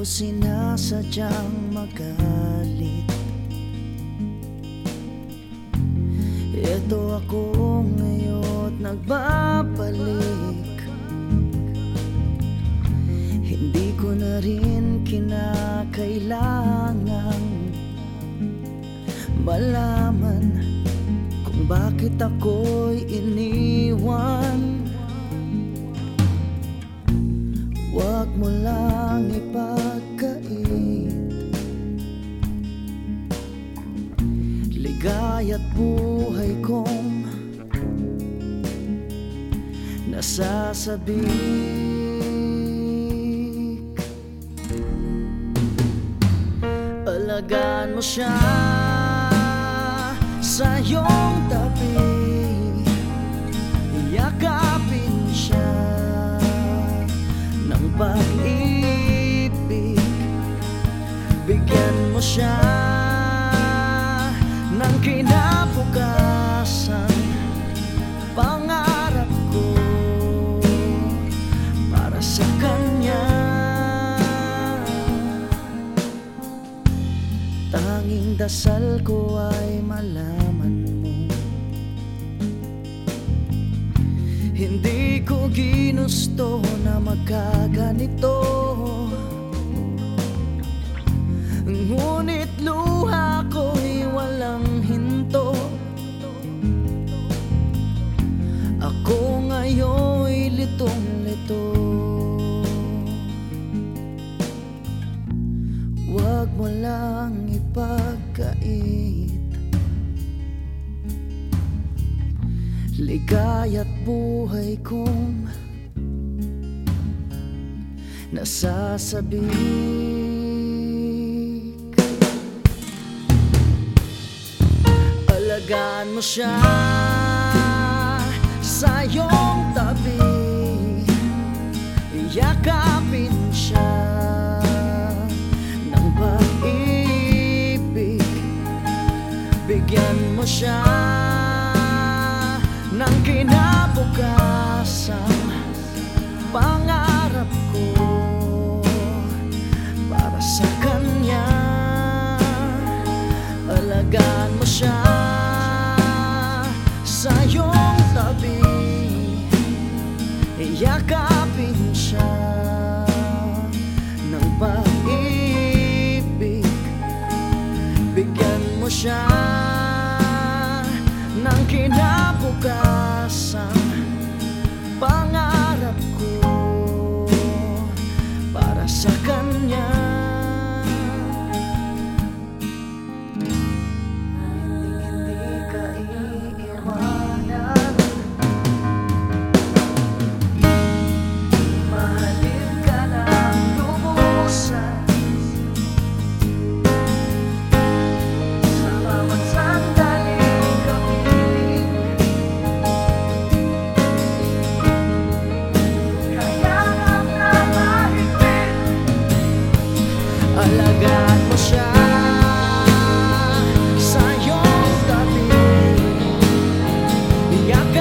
Ko sinasadyang magalit. Ito ako ngayon nagbabalik. Hindi ko na rin kinakailangang Malaman kung bakit ako'y iniwan. Huwag mo lang ipagkait Ligaya't buhay kong Nasasabik Alagaan mo siya Sa iyong tabi dasal ko ay malaman mo. Hindi ko ginusto na magkaganito. Ngunit luha ko'y walang hinto. Ako ngayon'y litong-lito mo lang ipagkait Ligaya't buhay kong nasasabik Alagaan mo siya sa iyong tabi. Yakapin mo siya ng kinabukasan I've